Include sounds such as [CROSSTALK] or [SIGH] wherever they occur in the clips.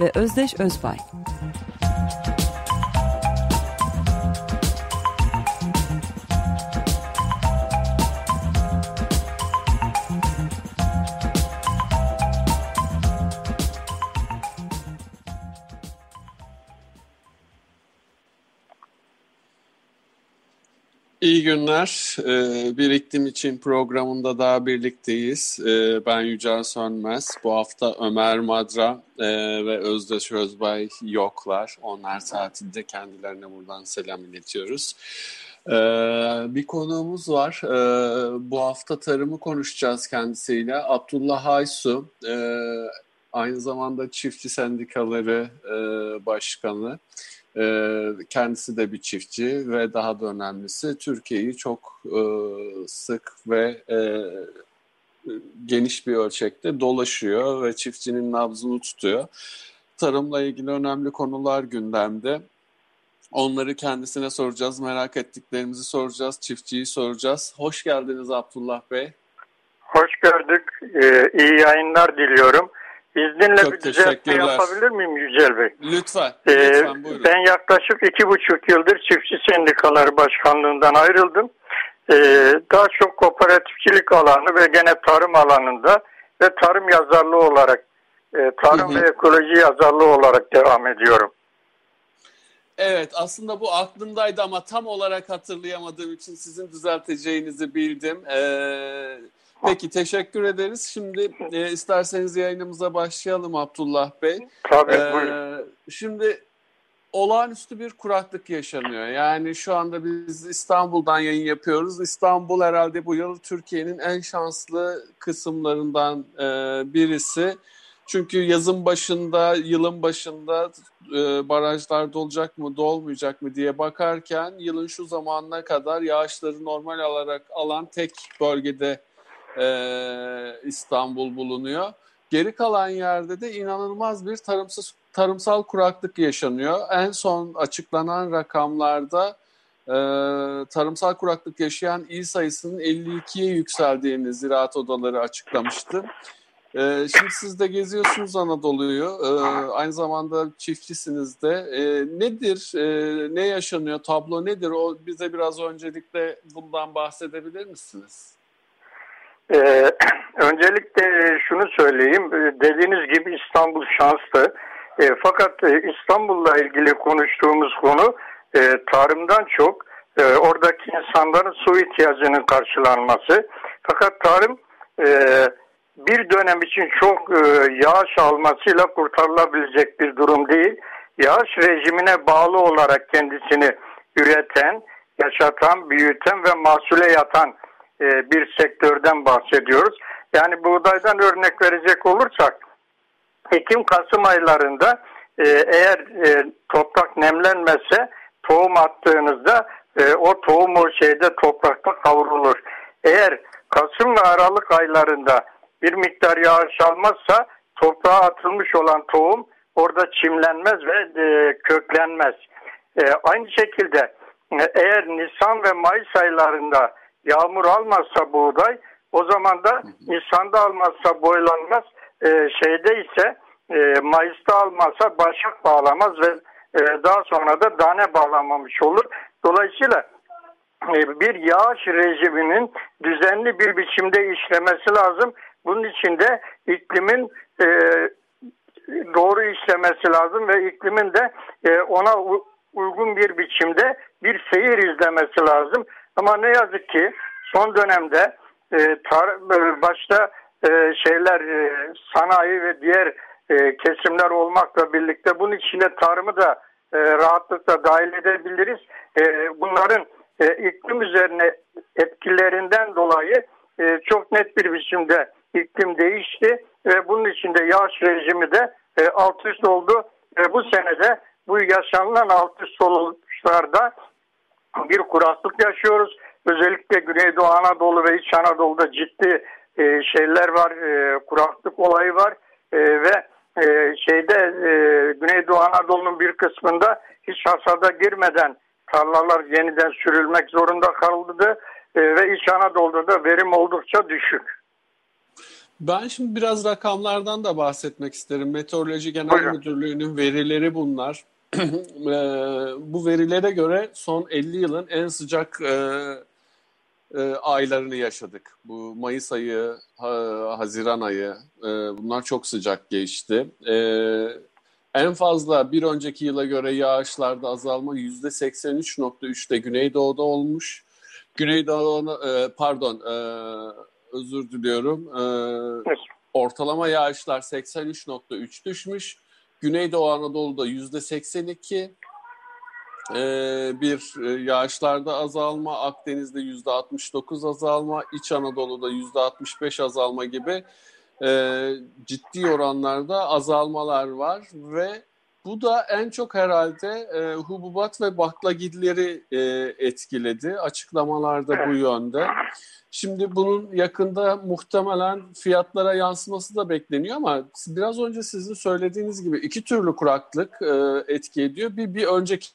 ve Özdeş Özbay. İyi günler. Ee, bir iklim için programında daha birlikteyiz. Ee, ben Yücel Sönmez. Bu hafta Ömer Madra e, ve Özdeş Özbay yoklar. Onlar tatilde kendilerine buradan selam iletiyoruz. Ee, bir konuğumuz var. Bu hafta tarımı konuşacağız kendisiyle. Abdullah Aysu, aynı zamanda çiftçi sendikaları e, başkanı. Ee, kendisi de bir çiftçi ve daha da önemlisi Türkiye'yi çok e, sık ve e, geniş bir ölçekte dolaşıyor ve çiftçinin nabzını tutuyor. Tarımla ilgili önemli konular gündemde. Onları kendisine soracağız, merak ettiklerimizi soracağız, çiftçiyi soracağız. Hoş geldiniz Abdullah Bey. Hoş gördük. Ee, iyi yayınlar diliyorum. İzninle Çok bir düzeltme yapabilir miyim Yücel Bey? Lütfen, ee, lütfen buyurun. Ben yaklaşık iki buçuk yıldır çiftçi sendikaları başkanlığından ayrıldım. Ee, daha çok kooperatifçilik alanı ve gene tarım alanında ve tarım yazarlığı olarak, e, tarım hı hı. ve ekoloji yazarlığı olarak devam ediyorum. Evet aslında bu aklımdaydı ama tam olarak hatırlayamadığım için sizin düzelteceğinizi bildim. Ee, Peki teşekkür ederiz. Şimdi e, isterseniz yayınımıza başlayalım Abdullah Bey. Tabii ee, Şimdi olağanüstü bir kuraklık yaşanıyor. Yani şu anda biz İstanbul'dan yayın yapıyoruz. İstanbul herhalde bu yıl Türkiye'nin en şanslı kısımlarından e, birisi. Çünkü yazın başında, yılın başında e, barajlar dolacak mı, dolmayacak mı diye bakarken yılın şu zamanına kadar yağışları normal olarak alan tek bölgede e, İstanbul bulunuyor. Geri kalan yerde de inanılmaz bir tarımsız tarımsal kuraklık yaşanıyor. En son açıklanan rakamlarda e, tarımsal kuraklık yaşayan il sayısının 52'ye yükseldiğini ziraat odaları açıklamıştı. E, şimdi siz de geziyorsunuz Anadolu'yu, e, aynı zamanda çiftçisiniz de. E, nedir, e, ne yaşanıyor, tablo nedir? O bize biraz öncelikle bundan bahsedebilir misiniz? Ee, [CLEARS THROAT] öncelikle şunu söyleyeyim. Ee, dediğiniz gibi İstanbul şanslı. E, fakat e, İstanbul'la ilgili konuştuğumuz konu e, tarımdan çok e, oradaki insanların su ihtiyacının karşılanması. Fakat tarım e, bir dönem için çok e, yağış almasıyla kurtarılabilecek bir durum değil. Yağış rejimine bağlı olarak kendisini üreten, yaşatan, büyüten ve mahsule yatan e, bir sektörden bahsediyoruz. Yani buğdaydan örnek verecek olursak Ekim-Kasım aylarında e, eğer e, toprak nemlenmezse tohum attığınızda o tohum o şeyde toprakta kavrulur. Eğer Kasım ve Aralık aylarında bir miktar yağış almazsa toprağa atılmış olan tohum orada çimlenmez ve köklenmez. aynı şekilde eğer Nisan ve Mayıs aylarında yağmur almazsa buğday o zaman da Nisan'da almazsa boylanmaz. E, şeyde ise e, Mayıs'ta almazsa başak bağlamaz ve e, daha sonra da tane bağlamamış olur. Dolayısıyla e, bir yağış rejiminin düzenli bir biçimde işlemesi lazım. Bunun için de iklimin e, doğru işlemesi lazım ve iklimin de e, ona uygun bir biçimde bir seyir izlemesi lazım. Ama ne yazık ki son dönemde e, tar e, başta e, şeyler e, sanayi ve diğer e, kesimler olmakla birlikte bunun içine tarımı da e, rahatlıkla dahil edebiliriz. E, bunların e, iklim üzerine etkilerinden dolayı e, çok net bir biçimde iklim değişti ve bunun içinde yağış rejimi de e, alt üst oldu. e, bu senede bu yaşanılan altı sonuçlarda bir kuraklık yaşıyoruz. Özellikle Güneydoğu Anadolu ve İç Anadolu'da ciddi e, şeyler var, e, kuraklık olayı var e, ve e, şeyde e, Güneydoğu Anadolu'nun bir kısmında hiç hasada girmeden tarlalar yeniden sürülmek zorunda kaldı e, ve İç Anadolu'da da verim oldukça düşük. Ben şimdi biraz rakamlardan da bahsetmek isterim. Meteoroloji Genel Buyurun. Müdürlüğü'nün verileri bunlar. [CLEARS THROAT] E, bu verilere göre son 50 yılın en sıcak e, e, aylarını yaşadık. Bu Mayıs ayı, ha, Haziran ayı e, bunlar çok sıcak geçti. E, en fazla bir önceki yıla göre yağışlarda azalma %83.3'te Güneydoğu'da olmuş. Güneydoğu, e, pardon e, özür diliyorum. E, ortalama yağışlar 83.3 düşmüş. Güneydoğu Anadolu'da %82, ee, bir e, yağışlarda azalma, Akdeniz'de yüzde 69 azalma, İç Anadolu'da yüzde 65 azalma gibi e, ciddi oranlarda azalmalar var ve bu da en çok herhalde e, hububat ve baklagilleri e, etkiledi. Açıklamalarda bu yönde. Şimdi bunun yakında muhtemelen fiyatlara yansıması da bekleniyor ama biraz önce sizin söylediğiniz gibi iki türlü kuraklık e, etki ediyor. Bir, bir önceki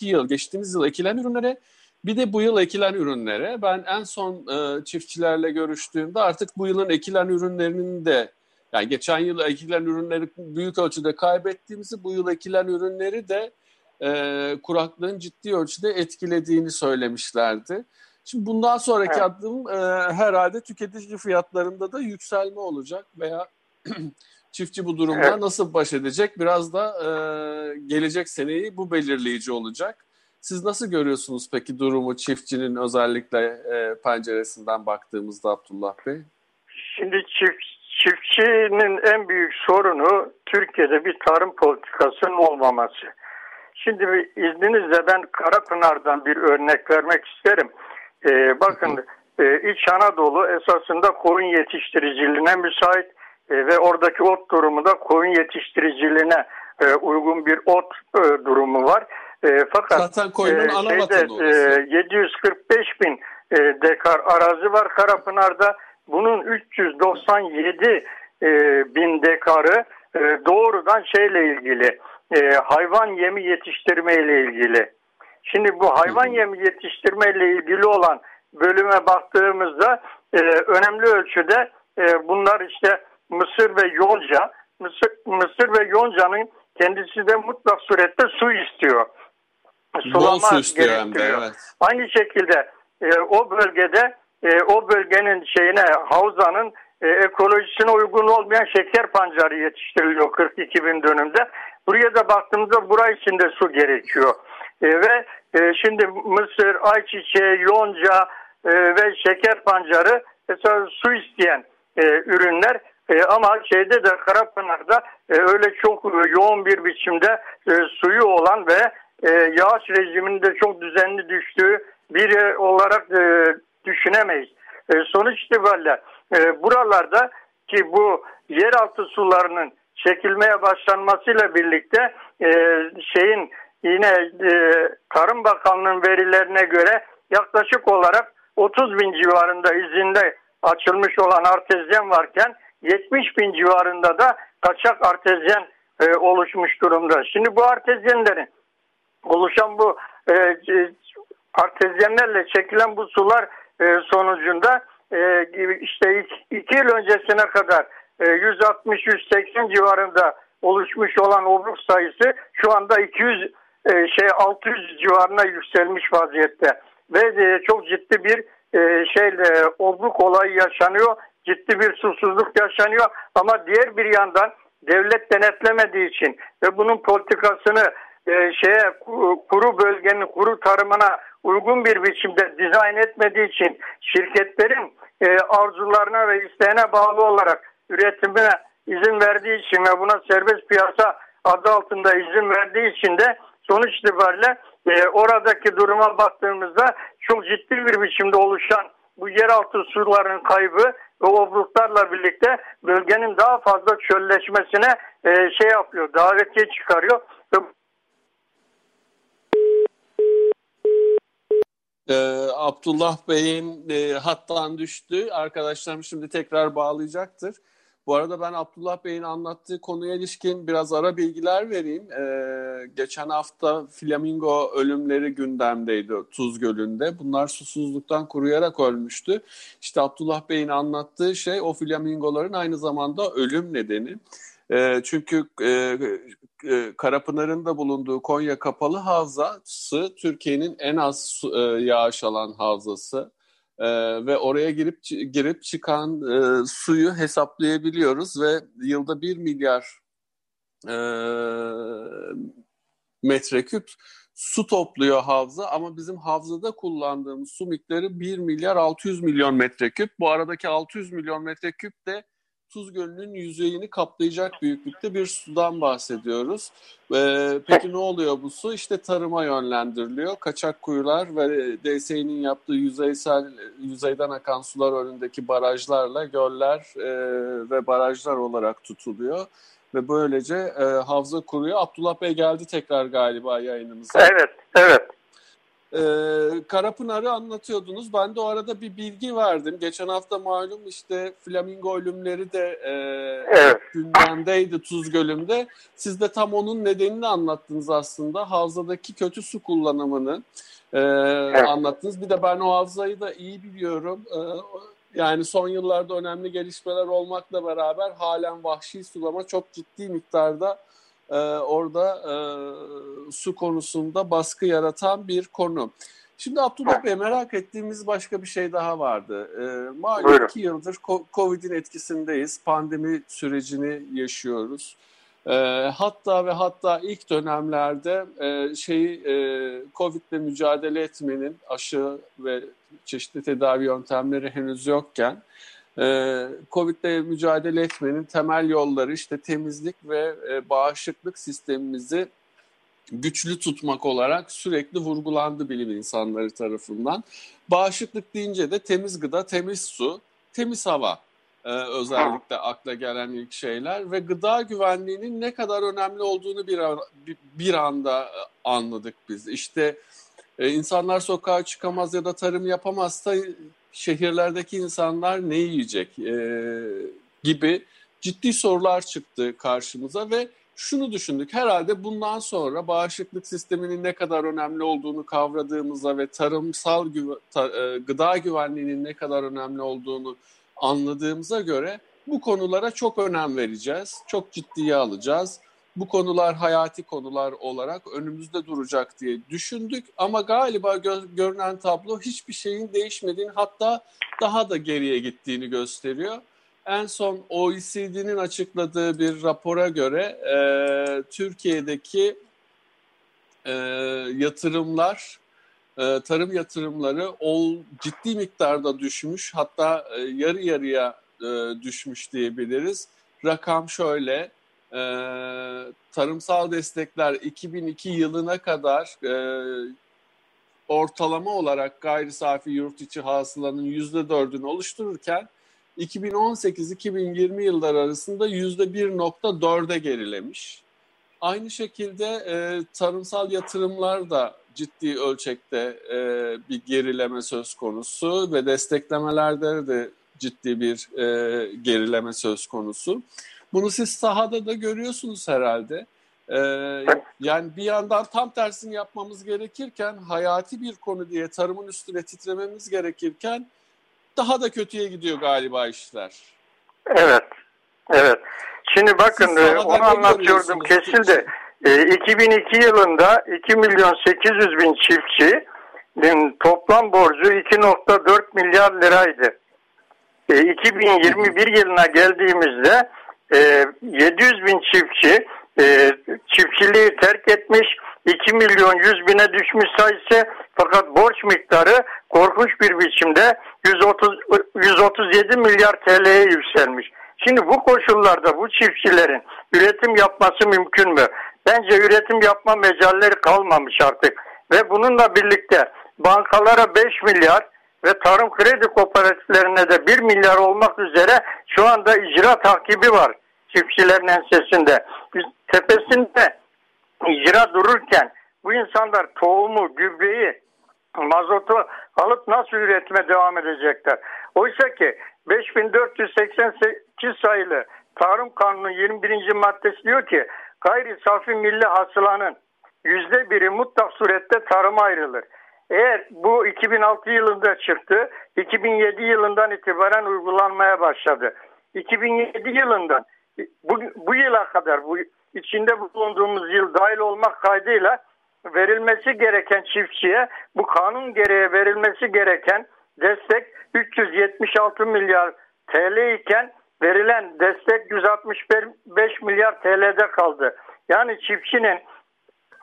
yıl, geçtiğimiz yıl ekilen ürünlere bir de bu yıl ekilen ürünlere. Ben en son e, çiftçilerle görüştüğümde artık bu yılın ekilen ürünlerinin de yani geçen yıl ekilen ürünleri büyük ölçüde kaybettiğimizi bu yıl ekilen ürünleri de e, kuraklığın ciddi ölçüde etkilediğini söylemişlerdi. Şimdi bundan sonraki evet. adım e, herhalde tüketici fiyatlarında da yükselme olacak veya [CLEARS THROAT] Çiftçi bu durumda evet. nasıl baş edecek? Biraz da e, gelecek seneyi bu belirleyici olacak. Siz nasıl görüyorsunuz peki durumu çiftçinin özellikle e, penceresinden baktığımızda Abdullah Bey? Şimdi çift, çiftçinin en büyük sorunu Türkiye'de bir tarım politikasının olmaması. Şimdi izninizle ben Karapınar'dan bir örnek vermek isterim. Ee, bakın e, İç Anadolu esasında koyun yetiştiriciliğine müsait e, ve oradaki ot durumu da koyun yetiştiriciliğine e, uygun bir ot e, durumu var. E, fakat Zaten koyunun e, ana şeyde, e, 745 bin e, dekar arazi var Karapınar'da. Bunun 397 e, bin dekarı e, doğrudan şeyle ilgili e, hayvan yemi yetiştirme ile ilgili. Şimdi bu hayvan yemi yetiştirme ile ilgili olan bölüme baktığımızda e, önemli ölçüde e, bunlar işte mısır ve yonca. Mısır, mısır ve yoncanın kendisi de mutlak surette su istiyor. Sulama su istiyor gerektiriyor. evet. Aynı şekilde e, o bölgede e, o bölgenin şeyine havzanın e, ekolojisine uygun olmayan şeker pancarı yetiştiriliyor 42 bin dönümde. Buraya da baktığımızda buraya için de su gerekiyor. E, ve e, şimdi mısır, ayçiçeği, yonca e, ve şeker pancarı mesela su isteyen e, ürünler e, ama şeyde de Karapınar'da e, öyle çok yoğun bir biçimde e, suyu olan ve e, yağış rejiminde çok düzenli düştüğü biri olarak e, düşünemeyiz. E, sonuç itibariyle e, buralarda ki bu yeraltı sularının çekilmeye başlanmasıyla birlikte e, şeyin yine e, Tarım Bakanlığı'nın verilerine göre yaklaşık olarak 30 bin civarında izinde açılmış olan artezyen varken 70 bin civarında da kaçak artezyen e, oluşmuş durumda. Şimdi bu artezyenlerin oluşan bu e, artezyenlerle çekilen bu sular sonucunda e, işte iki, yıl öncesine kadar e, 160-180 civarında oluşmuş olan obruk sayısı şu anda 200 e, şey 600 civarına yükselmiş vaziyette. Ve e, çok ciddi bir e, şeyle obruk olayı yaşanıyor ciddi bir susuzluk yaşanıyor. Ama diğer bir yandan devlet denetlemediği için ve bunun politikasını e, şeye kuru bölgenin kuru tarımına uygun bir biçimde dizayn etmediği için şirketlerin e, arzularına ve isteğine bağlı olarak üretimine izin verdiği için ve buna serbest piyasa adı altında izin verdiği için de sonuç itibariyle e, oradaki duruma baktığımızda çok ciddi bir biçimde oluşan bu yeraltı suların kaybı ve obruklarla birlikte bölgenin daha fazla çölleşmesine e, şey yapıyor, davetiye çıkarıyor. Ve Ee, Abdullah Bey'in e, hattan düştü. Arkadaşlarım şimdi tekrar bağlayacaktır. Bu arada ben Abdullah Bey'in anlattığı konuya ilişkin biraz ara bilgiler vereyim. Ee, geçen hafta flamingo ölümleri gündemdeydi Tuz Gölü'nde. Bunlar susuzluktan kuruyarak ölmüştü. İşte Abdullah Bey'in anlattığı şey o flamingoların aynı zamanda ölüm nedeni. E, çünkü e, Karapınar'ın da bulunduğu Konya Kapalı Havzası Türkiye'nin en az e, yağış alan havzası. Ee, ve oraya girip girip çıkan e, suyu hesaplayabiliyoruz ve yılda 1 milyar e, metreküp su topluyor havza ama bizim havzada kullandığımız su miktarı 1 milyar 600 milyon metreküp. Bu aradaki 600 milyon metreküp de Tuz Gölü'nün yüzeyini kaplayacak büyüklükte bir sudan bahsediyoruz. Ee, peki ne oluyor bu su? İşte tarıma yönlendiriliyor. Kaçak kuyular ve DSİ'nin yaptığı yüzeysel yüzeyden akan sular önündeki barajlarla göller e, ve barajlar olarak tutuluyor. Ve böylece e, havza kuruyor. Abdullah Bey geldi tekrar galiba yayınımıza. Evet, evet. Ee, Karapınar'ı anlatıyordunuz. Ben de o arada bir bilgi verdim. Geçen hafta malum işte flamingo ölümleri de e, evet. gündemdeydi Tuz Gölü'nde. Siz de tam onun nedenini anlattınız aslında. Havzadaki kötü su kullanımını e, evet. anlattınız. Bir de ben o havzayı da iyi biliyorum. E, yani son yıllarda önemli gelişmeler olmakla beraber halen vahşi sulama çok ciddi miktarda e, orada e, su konusunda baskı yaratan bir konu. Şimdi Abdullah Bey merak ettiğimiz başka bir şey daha vardı. E, malum iki yıldır Covid'in etkisindeyiz. Pandemi sürecini yaşıyoruz. E, hatta ve hatta ilk dönemlerde e, şeyi e, Covid'le mücadele etmenin aşı ve çeşitli tedavi yöntemleri henüz yokken ee, Covid'le mücadele etmenin temel yolları işte temizlik ve e, bağışıklık sistemimizi güçlü tutmak olarak sürekli vurgulandı bilim insanları tarafından. Bağışıklık deyince de temiz gıda, temiz su, temiz hava e, özellikle akla gelen ilk şeyler ve gıda güvenliğinin ne kadar önemli olduğunu bir, bir anda e, anladık biz. İşte insanlar sokağa çıkamaz ya da tarım yapamazsa şehirlerdeki insanlar ne yiyecek e, gibi ciddi sorular çıktı karşımıza ve şunu düşündük herhalde bundan sonra bağışıklık sisteminin ne kadar önemli olduğunu kavradığımızda ve tarımsal güve, ta, e, gıda güvenliğinin ne kadar önemli olduğunu anladığımıza göre bu konulara çok önem vereceğiz. Çok ciddiye alacağız bu konular hayati konular olarak önümüzde duracak diye düşündük. Ama galiba gö- görünen tablo hiçbir şeyin değişmediğini hatta daha da geriye gittiğini gösteriyor. En son OECD'nin açıkladığı bir rapora göre e, Türkiye'deki e, yatırımlar, e, tarım yatırımları ol, ciddi miktarda düşmüş. Hatta e, yarı yarıya e, düşmüş diyebiliriz. Rakam şöyle, e, tarımsal destekler 2002 yılına kadar e, ortalama olarak gayri safi yurt içi hasılanın %4'ünü oluştururken 2018-2020 yıllar arasında %1.4'e gerilemiş. Aynı şekilde e, tarımsal yatırımlar da ciddi ölçekte e, bir gerileme söz konusu ve desteklemelerde de ciddi bir e, gerileme söz konusu. Bunu siz sahada da görüyorsunuz herhalde. Ee, yani bir yandan tam tersini yapmamız gerekirken hayati bir konu diye tarımın üstüne titrememiz gerekirken daha da kötüye gidiyor galiba işler. Evet. Evet. Şimdi bakın e, onu anlatıyordum kesildi. E, 2002 yılında 2 milyon 800 bin çiftçinin toplam borcu 2.4 milyar liraydı. E, 2021 yılına geldiğimizde e, ee, 700 bin çiftçi e, çiftçiliği terk etmiş 2 milyon 100 bine düşmüş sayısı fakat borç miktarı korkunç bir biçimde 130, 137 milyar TL'ye yükselmiş. Şimdi bu koşullarda bu çiftçilerin üretim yapması mümkün mü? Bence üretim yapma mecalleri kalmamış artık. Ve bununla birlikte bankalara 5 milyar, ve tarım kredi kooperatiflerine de 1 milyar olmak üzere şu anda icra takibi var çiftçilerin ensesinde. Tepesinde icra dururken bu insanlar tohumu, gübreyi, mazotu alıp nasıl üretime devam edecekler? Oysa ki 5488 sayılı Tarım Kanunu 21. maddesi diyor ki gayri safi milli hasılanın yüzde biri mutlak surette tarıma ayrılır. Eğer bu 2006 yılında çıktı, 2007 yılından itibaren uygulanmaya başladı. 2007 yılından bu, bu yıla kadar, bu içinde bulunduğumuz yıl dahil olmak kaydıyla verilmesi gereken çiftçiye bu kanun gereği verilmesi gereken destek 376 milyar TL iken verilen destek 165 milyar TL'de kaldı. Yani çiftçinin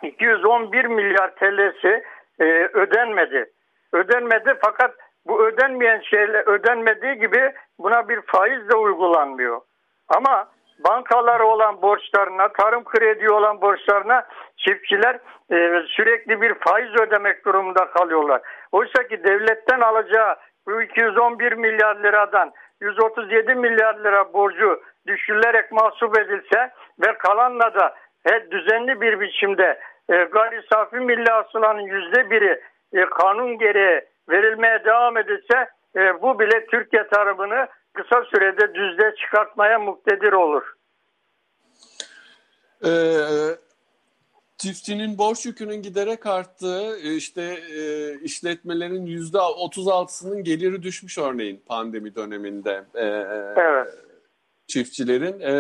211 milyar TL'si e, ödenmedi. Ödenmedi fakat bu ödenmeyen şeyler ödenmediği gibi buna bir faiz de uygulanmıyor. Ama bankalara olan borçlarına, tarım kredi olan borçlarına çiftçiler e, sürekli bir faiz ödemek durumunda kalıyorlar. Oysa ki devletten alacağı bu 211 milyar liradan 137 milyar lira borcu düşürülerek mahsup edilse ve kalanla da he, düzenli bir biçimde e, gayri safi milli hasılanın yüzde biri e, kanun gereği verilmeye devam edilse e, bu bile Türkiye tarımını kısa sürede düzde çıkartmaya muktedir olur. Ee, çiftçinin borç yükünün giderek arttığı, e, işte e, işletmelerin yüzde 36'sının geliri düşmüş örneğin pandemi döneminde. E, evet. Çiftçilerin e,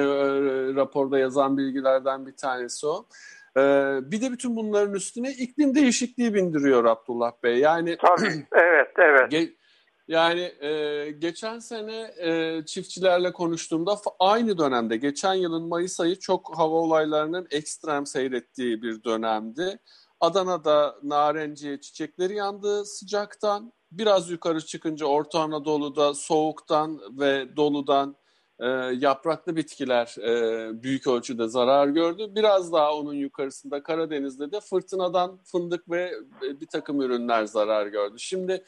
raporda yazan bilgilerden bir tanesi o. E, bir de bütün bunların üstüne iklim değişikliği bindiriyor Abdullah Bey. Yani Tabii, evet, evet. Ge- yani e, geçen sene e, çiftçilerle konuştuğumda aynı dönemde geçen yılın Mayıs ayı çok hava olaylarının ekstrem seyrettiği bir dönemdi. Adana'da narenciye çiçekleri yandı sıcaktan. Biraz yukarı çıkınca Orta Anadolu'da soğuktan ve doludan e, yapraklı bitkiler e, büyük ölçüde zarar gördü. Biraz daha onun yukarısında Karadeniz'de de fırtınadan fındık ve e, bir takım ürünler zarar gördü. Şimdi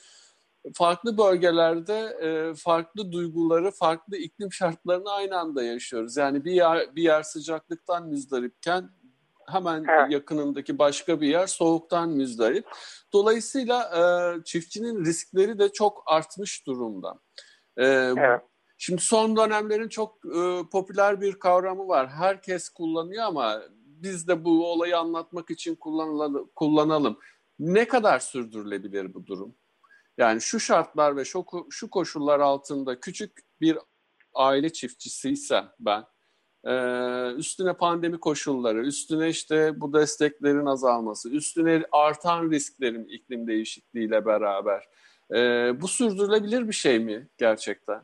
farklı bölgelerde e, farklı duyguları, farklı iklim şartlarını aynı anda yaşıyoruz. Yani bir yer, bir yer sıcaklıktan müzdaripken hemen evet. yakınındaki başka bir yer soğuktan müzdarip. Dolayısıyla e, çiftçinin riskleri de çok artmış durumda. E, evet. Şimdi son dönemlerin çok e, popüler bir kavramı var. Herkes kullanıyor ama biz de bu olayı anlatmak için kullanalım. kullanalım. Ne kadar sürdürülebilir bu durum? Yani şu şartlar ve şu, şu koşullar altında küçük bir aile çiftçisiyse ben e, üstüne pandemi koşulları, üstüne işte bu desteklerin azalması, üstüne artan risklerin iklim değişikliğiyle beraber e, bu sürdürülebilir bir şey mi gerçekten?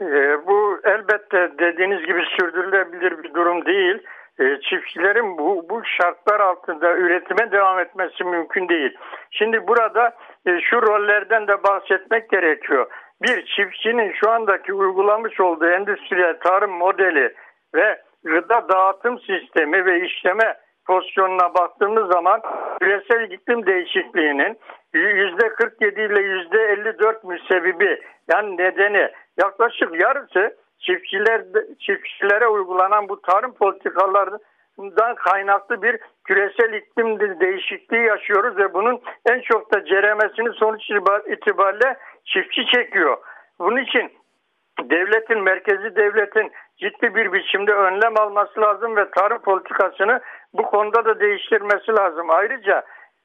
E, bu elbette dediğiniz gibi sürdürülebilir bir durum değil. E, çiftçilerin bu, bu şartlar altında üretime devam etmesi mümkün değil. Şimdi burada e, şu rollerden de bahsetmek gerekiyor. Bir çiftçinin şu andaki uygulamış olduğu endüstriyel tarım modeli ve gıda dağıtım sistemi ve işleme pozisyonuna baktığımız zaman küresel iklim değişikliğinin %47 ile %54 müsebbibi yani nedeni yaklaşık yarısı çiftçiler çiftçilere uygulanan bu tarım politikalarından kaynaklı bir küresel iklim değişikliği yaşıyoruz ve bunun en çok da ceremesini sonuç itibariyle çiftçi çekiyor. Bunun için devletin, merkezi devletin ciddi bir biçimde önlem alması lazım ve tarım politikasını bu konuda da değiştirmesi lazım. Ayrıca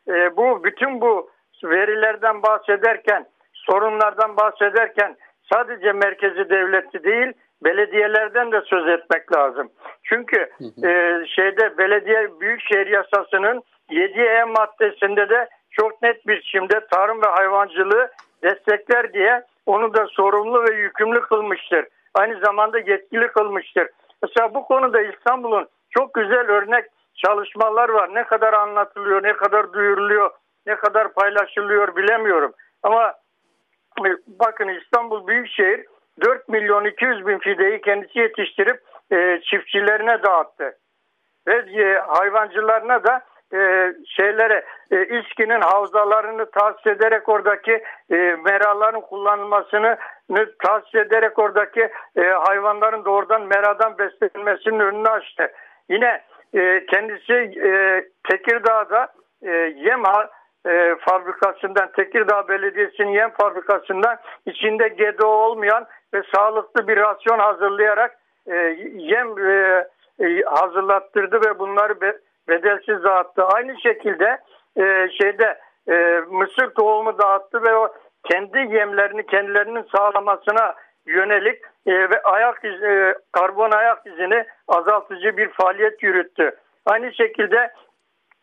e, bu bütün bu verilerden bahsederken, sorunlardan bahsederken sadece merkezi devleti değil, belediyelerden de söz etmek lazım. Çünkü E, şeyde belediye büyükşehir yasasının 7E maddesinde de çok net bir biçimde tarım ve hayvancılığı destekler diye onu da sorumlu ve yükümlü kılmıştır. Aynı zamanda yetkili kılmıştır. Mesela bu konuda İstanbul'un çok güzel örnek çalışmalar var. Ne kadar anlatılıyor, ne kadar duyuruluyor, ne kadar paylaşılıyor bilemiyorum. Ama e, bakın İstanbul Büyükşehir 4 milyon 200 bin fideyi kendisi yetiştirip e, çiftçilerine dağıttı. Ve e, hayvancılarına da e, şeylere e, İSKİ'nin havzalarını tahsis ederek oradaki e, meraların kullanılmasını tahsis ederek oradaki e, hayvanların doğrudan meradan beslenmesinin önünü açtı. Yine e, kendisi e, Tekirdağ'da e, yem e, fabrikasından Tekirdağ Belediyesi'nin yem fabrikasından içinde GDO olmayan ve sağlıklı bir rasyon hazırlayarak e, yem e, e, hazırlattırdı ve bunları be, bedelsiz dağıttı. Aynı şekilde e, şeyde e, mısır tohumu dağıttı ve o kendi yemlerini kendilerinin sağlamasına yönelik e, ve ayak izi, e, karbon ayak izini azaltıcı bir faaliyet yürüttü. Aynı şekilde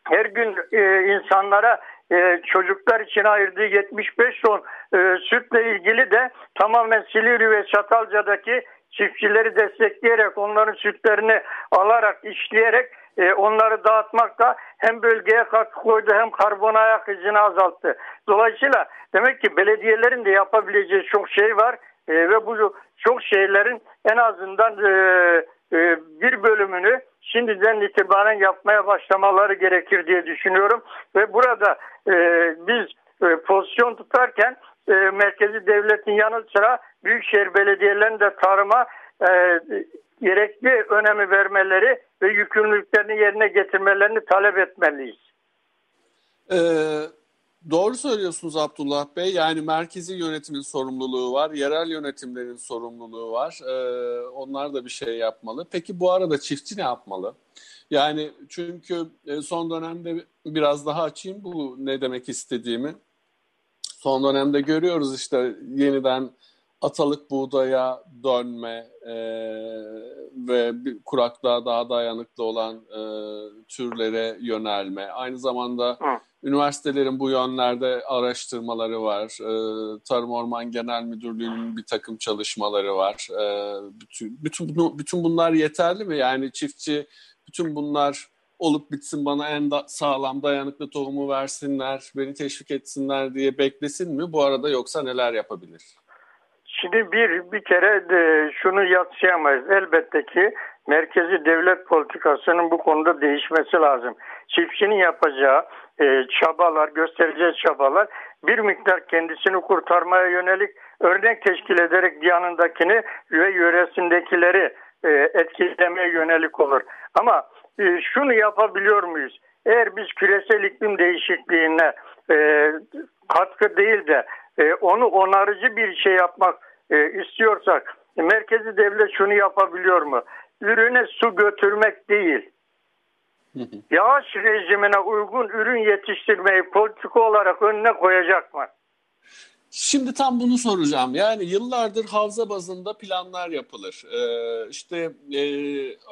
her gün e, insanlara e, çocuklar için ayırdığı 75 ton e, sütle ilgili de tamamen Silivri ve Çatalca'daki çiftçileri destekleyerek onların sütlerini alarak işleyerek e, onları dağıtmakla hem bölgeye katkı koydu hem karbon ayak izini azalttı. Dolayısıyla demek ki belediyelerin de yapabileceği çok şey var e, ve bu çok şeylerin en azından bir bölümünü şimdiden itibaren yapmaya başlamaları gerekir diye düşünüyorum. Ve burada e, biz e, pozisyon tutarken e, merkezi devletin yanı sıra büyükşehir belediyelerinin de tarıma e, gerekli önemi vermeleri ve yükümlülüklerini yerine getirmelerini talep etmeliyiz. Ee, doğru söylüyorsunuz Abdullah Bey. Yani merkezi yönetimin sorumluluğu var, yerel yönetimlerin sorumluluğu var. Ee, onlar da bir şey yapmalı. Peki bu arada çiftçi ne yapmalı? Yani çünkü e, son dönemde biraz daha açayım bu ne demek istediğimi. Son dönemde görüyoruz işte yeniden atalık buğdaya dönme e, ve kuraklığa daha dayanıklı olan e, türlere yönelme. Aynı zamanda Hı. üniversitelerin bu yönlerde araştırmaları var. E, Tarım Orman Genel Müdürlüğü'nün bir takım çalışmaları var. E, bütün, bütün, bütün bunlar yeterli mi? Yani çiftçi bütün bunlar olup bitsin bana en da sağlam dayanıklı tohumu versinler, beni teşvik etsinler diye beklesin mi bu arada yoksa neler yapabilir? Şimdi bir bir kere de şunu yatsıyamayız. Elbette ki merkezi devlet politikasının bu konuda değişmesi lazım. Çiftçinin yapacağı e, çabalar, göstereceği çabalar bir miktar kendisini kurtarmaya yönelik örnek teşkil ederek yanındakini ve yöresindekileri e, etkilemeye yönelik olur. Ama e, şunu yapabiliyor muyuz? Eğer biz küresel iklim değişikliğine e, katkı değil de e, onu onarıcı bir şey yapmak e, istiyorsak merkezi devlet şunu yapabiliyor mu? Ürüne su götürmek değil. Yağış rejimine uygun ürün yetiştirmeyi politika olarak önüne koyacak mı? Şimdi tam bunu soracağım. Yani yıllardır havza bazında planlar yapılır. Ee, işte e,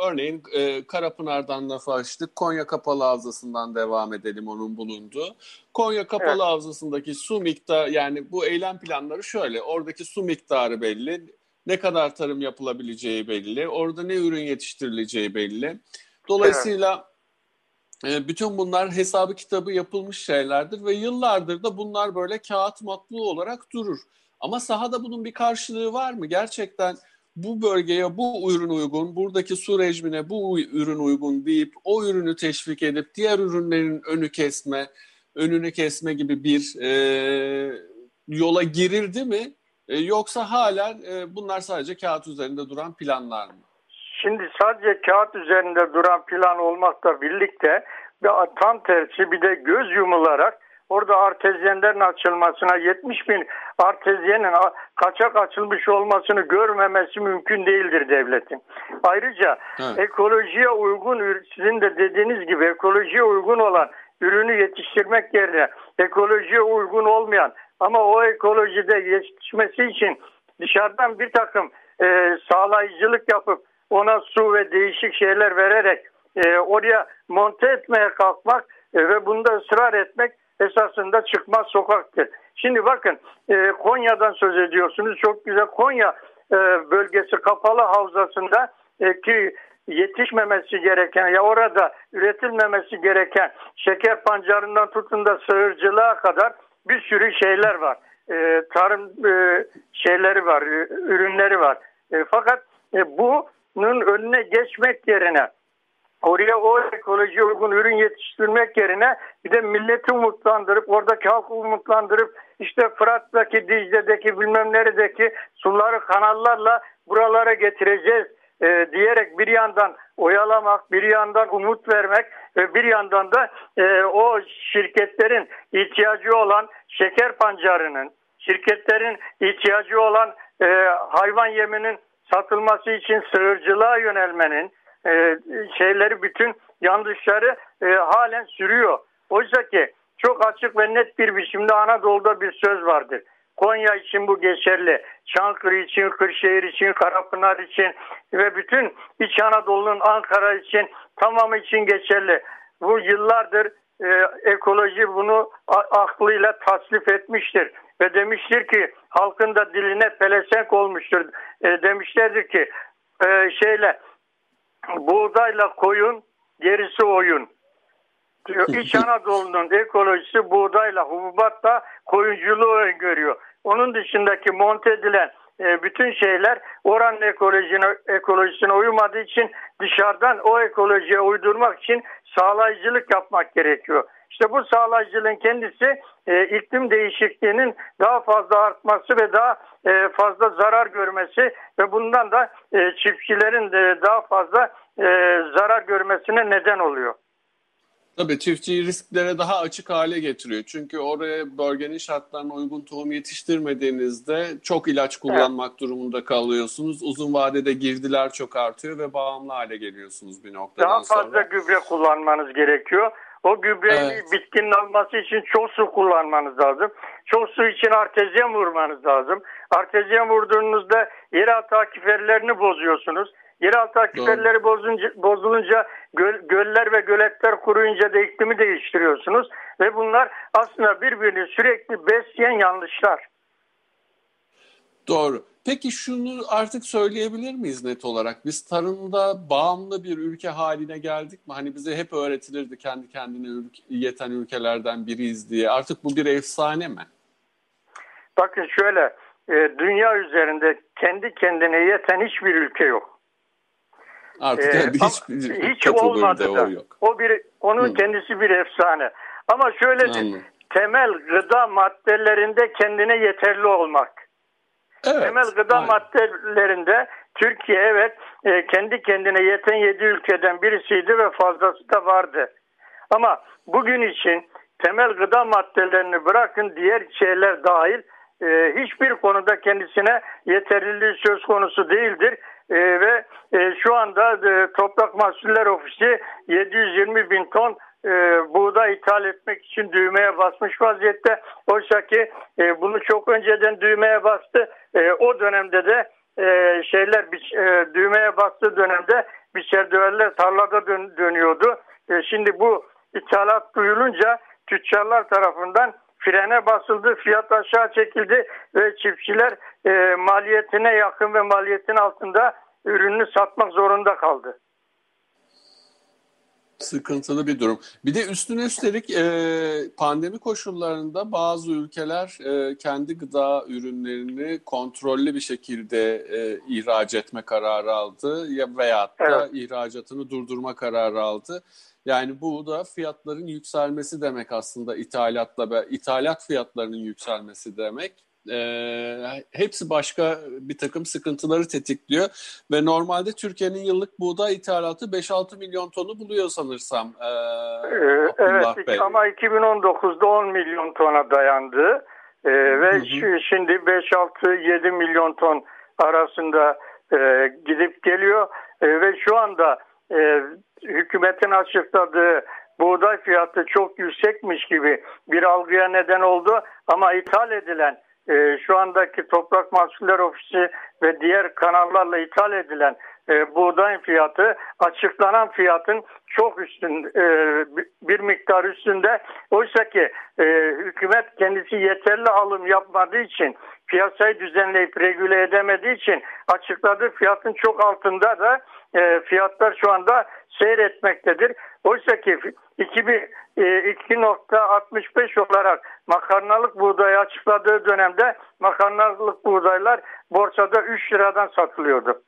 örneğin e, Karapınar'dan laf açtık. Konya Kapalı Havzası'ndan devam edelim onun bulunduğu. Konya Kapalı evet. Havzası'ndaki su miktarı yani bu eylem planları şöyle. Oradaki su miktarı belli. Ne kadar tarım yapılabileceği belli. Orada ne ürün yetiştirileceği belli. Dolayısıyla... Evet bütün bunlar hesabı kitabı yapılmış şeylerdir ve yıllardır da bunlar böyle kağıt matlu olarak durur. Ama sahada bunun bir karşılığı var mı? Gerçekten bu bölgeye bu ürün uygun, buradaki su rejimine bu ürün uygun deyip o ürünü teşvik edip diğer ürünlerin önü kesme, önünü kesme gibi bir e, yola girildi mi? E, yoksa hala e, bunlar sadece kağıt üzerinde duran planlar mı? Şimdi sadece kağıt üzerinde duran plan olmakla birlikte ve tam tersi bir de göz yumularak orada artezyenlerin açılmasına 70 bin artezyenin kaçak açılmış olmasını görmemesi mümkün değildir devletin. Ayrıca evet. ekolojiye uygun sizin de dediğiniz gibi ekolojiye uygun olan ürünü yetiştirmek yerine ekolojiye uygun olmayan ama o ekolojide yetişmesi için dışarıdan bir takım e, sağlayıcılık yapıp ona su ve değişik şeyler vererek e, oraya monte etmeye kalkmak e, ve bunda ısrar etmek esasında çıkmaz sokaktır. Şimdi bakın e, Konya'dan söz ediyorsunuz. Çok güzel Konya e, bölgesi kapalı havzasında e, ki yetişmemesi gereken ya orada üretilmemesi gereken şeker pancarından tutun da sığırcılığa kadar bir sürü şeyler var. E, tarım e, şeyleri var, e, ürünleri var. E, fakat e, bu önüne geçmek yerine oraya o ekoloji uygun ürün yetiştirmek yerine bir de milleti umutlandırıp oradaki halkı umutlandırıp işte Fırat'taki, Dicle'deki bilmem neredeki suları kanallarla buralara getireceğiz e, diyerek bir yandan oyalamak, bir yandan umut vermek ve bir yandan da e, o şirketlerin ihtiyacı olan şeker pancarının, şirketlerin ihtiyacı olan e, hayvan yeminin satılması için sığırcılığa yönelmenin e, şeyleri bütün yanlışları e, halen sürüyor. Oysa ki çok açık ve net bir biçimde Anadolu'da bir söz vardır. Konya için bu geçerli. Çankırı için, Kırşehir için, Karapınar için ve bütün İç Anadolu'nun Ankara için tamamı için geçerli. Bu yıllardır e, ekoloji bunu aklıyla tasnif etmiştir ve demiştir ki halkın da diline pelesenk olmuştur. E, demişlerdir ki e, şeyle buğdayla koyun gerisi oyun. İç [LAUGHS] Anadolu'nun ekolojisi buğdayla, hububatla koyunculuğu öngörüyor. Onun dışındaki monte edilen e, bütün şeyler oranın ekolojisine, ekolojisine uymadığı için dışarıdan o ekolojiye uydurmak için sağlayıcılık yapmak gerekiyor. İşte bu sağlayıcılığın kendisi e, iklim değişikliğinin daha fazla artması ve daha e, fazla zarar görmesi ve bundan da e, çiftçilerin de daha fazla e, zarar görmesine neden oluyor. Tabii çiftçiyi risklere daha açık hale getiriyor. Çünkü oraya bölgenin şartlarına uygun tohum yetiştirmediğinizde çok ilaç kullanmak evet. durumunda kalıyorsunuz. Uzun vadede girdiler çok artıyor ve bağımlı hale geliyorsunuz bir noktadan daha sonra. Daha fazla gübre kullanmanız gerekiyor. O gübreyi evet. bitkinin alması için çok su kullanmanız lazım. Çok su için artezyen vurmanız lazım. Artezyen vurduğunuzda yeraltı akiferlerini bozuyorsunuz. Yeraltı akiferleri bozunca, bozulunca göl, göller ve göletler kuruyunca da iklimi değiştiriyorsunuz. Ve bunlar aslında birbirini sürekli besleyen yanlışlar. Doğru. Peki şunu artık söyleyebilir miyiz net olarak? Biz tarımda bağımlı bir ülke haline geldik mi? Hani bize hep öğretilirdi kendi kendine ülke, yeten ülkelerden biriyiz diye. Artık bu bir efsane mi? Bakın şöyle, e, dünya üzerinde kendi kendine yeten hiçbir ülke yok. Artık ee, hiç, hiç olmadı da. O, yok. o bir onun hmm. kendisi bir efsane. Ama şöyle temel gıda maddelerinde kendine yeterli olmak. Evet, temel gıda aynen. maddelerinde Türkiye evet e, kendi kendine yeten yedi ülkeden birisiydi ve fazlası da vardı. Ama bugün için temel gıda maddelerini bırakın diğer şeyler dahil e, hiçbir konuda kendisine yeterliliği söz konusu değildir. E, ve e, şu anda e, Toprak Mahsuller Ofisi 720 bin ton e, buğday ithal etmek için düğmeye basmış vaziyette. Oysa ki e, bunu çok önceden düğmeye bastı. E, o dönemde de e, şeyler e, düğmeye bastığı dönemde biçer döverler tarlada dön, dönüyordu. E, şimdi bu ithalat duyulunca tüccarlar tarafından frene basıldı, fiyat aşağı çekildi ve çiftçiler e, maliyetine yakın ve maliyetin altında ürünü satmak zorunda kaldı. Sıkıntılı bir durum. Bir de üstüne üstelik e, pandemi koşullarında bazı ülkeler e, kendi gıda ürünlerini kontrollü bir şekilde e, ihraç etme kararı aldı ya veyahut da evet. ihracatını durdurma kararı aldı. Yani bu da fiyatların yükselmesi demek aslında ithalatla ithalat fiyatlarının yükselmesi demek e, hepsi başka bir takım sıkıntıları tetikliyor ve normalde Türkiye'nin yıllık buğday ithalatı 5-6 milyon tonu buluyor sanırsam. E, evet Bey. ama 2019'da 10 milyon tona dayandı e, ve hı hı. şimdi 5-6-7 milyon ton arasında e, gidip geliyor e, ve şu anda e, hükümetin açıkladığı buğday fiyatı çok yüksekmiş gibi bir algıya neden oldu. Ama ithal edilen e, şu andaki Toprak Mahsuller Ofisi ve diğer kanallarla ithal edilen e, buğday fiyatı açıklanan fiyatın çok üstün e, bir miktar üstünde. Oysa ki e, hükümet kendisi yeterli alım yapmadığı için piyasayı düzenleyip regüle edemediği için açıkladığı fiyatın çok altında da e, fiyatlar şu anda seyretmektedir. Oysa ki 2.65 e, olarak makarnalık buğdayı açıkladığı dönemde makarnalık buğdaylar borsada 3 liradan satılıyordu.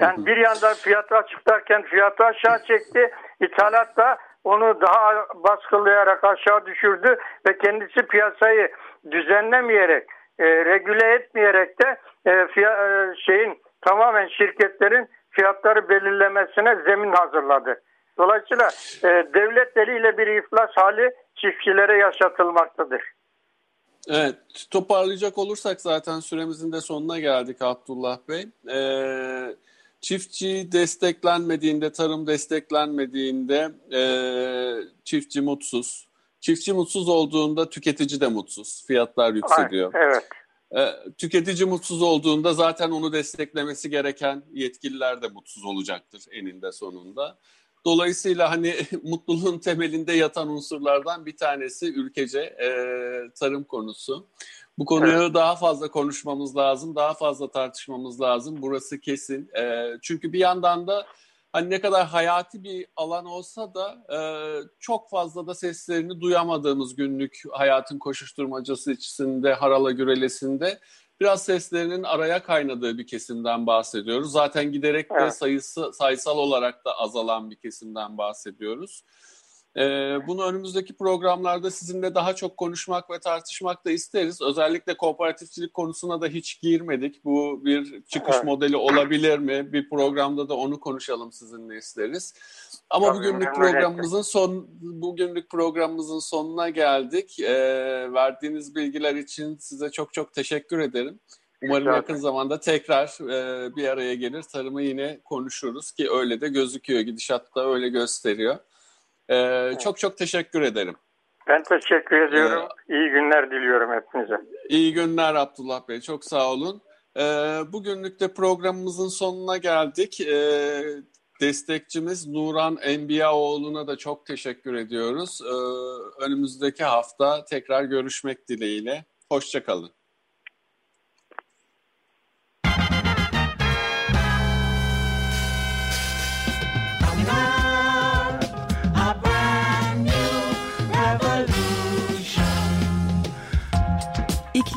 Yani bir yandan fiyatı açıklarken fiyatı aşağı çekti. İthalat da onu daha baskılayarak aşağı düşürdü ve kendisi piyasayı düzenlemeyerek, e, regüle etmeyerek de e, fiyat, e, şeyin tamamen şirketlerin fiyatları belirlemesine zemin hazırladı. Dolayısıyla e, devlet eliyle bir iflas hali çiftçilere yaşatılmaktadır. Evet, toparlayacak olursak zaten süremizin de sonuna geldik Abdullah Bey. Ee, çiftçi desteklenmediğinde, tarım desteklenmediğinde e, çiftçi mutsuz. Çiftçi mutsuz olduğunda tüketici de mutsuz. Fiyatlar yükseliyor. Aynen, evet. E, tüketici mutsuz olduğunda zaten onu desteklemesi gereken yetkililer de mutsuz olacaktır eninde sonunda. Dolayısıyla hani [LAUGHS] mutluluğun temelinde yatan unsurlardan bir tanesi ülkece e, tarım konusu. Bu konuyu evet. daha fazla konuşmamız lazım, daha fazla tartışmamız lazım. Burası kesin. E, çünkü bir yandan da hani ne kadar hayati bir alan olsa da e, çok fazla da seslerini duyamadığımız günlük hayatın koşuşturmacası içinde, harala gürelesinde biraz seslerinin araya kaynadığı bir kesimden bahsediyoruz. Zaten giderek de sayısı sayısal olarak da azalan bir kesimden bahsediyoruz. Ee, bunu önümüzdeki programlarda sizinle daha çok konuşmak ve tartışmak da isteriz. Özellikle kooperatifçilik konusuna da hiç girmedik. Bu bir çıkış evet. modeli olabilir mi? Bir programda da onu konuşalım sizinle isteriz. Ama Tabii, bugünlük programımızın son bugünlük programımızın sonuna geldik. Ee, verdiğiniz bilgiler için size çok çok teşekkür ederim. Umarım Zaten. yakın zamanda tekrar e, bir araya gelir. Tarımı yine konuşuruz ki öyle de gözüküyor. Gidişat da öyle gösteriyor. Ee, evet. Çok çok teşekkür ederim. Ben teşekkür ediyorum. Ee, iyi günler diliyorum hepinize. İyi günler Abdullah Bey. Çok sağ olun. Ee, bugünlük de programımızın sonuna geldik. Ee, destekçimiz Nuran Enbiyaoğlu'na da çok teşekkür ediyoruz. Ee, önümüzdeki hafta tekrar görüşmek dileğiyle. Hoşçakalın.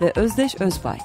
ve Özdeş Özbay.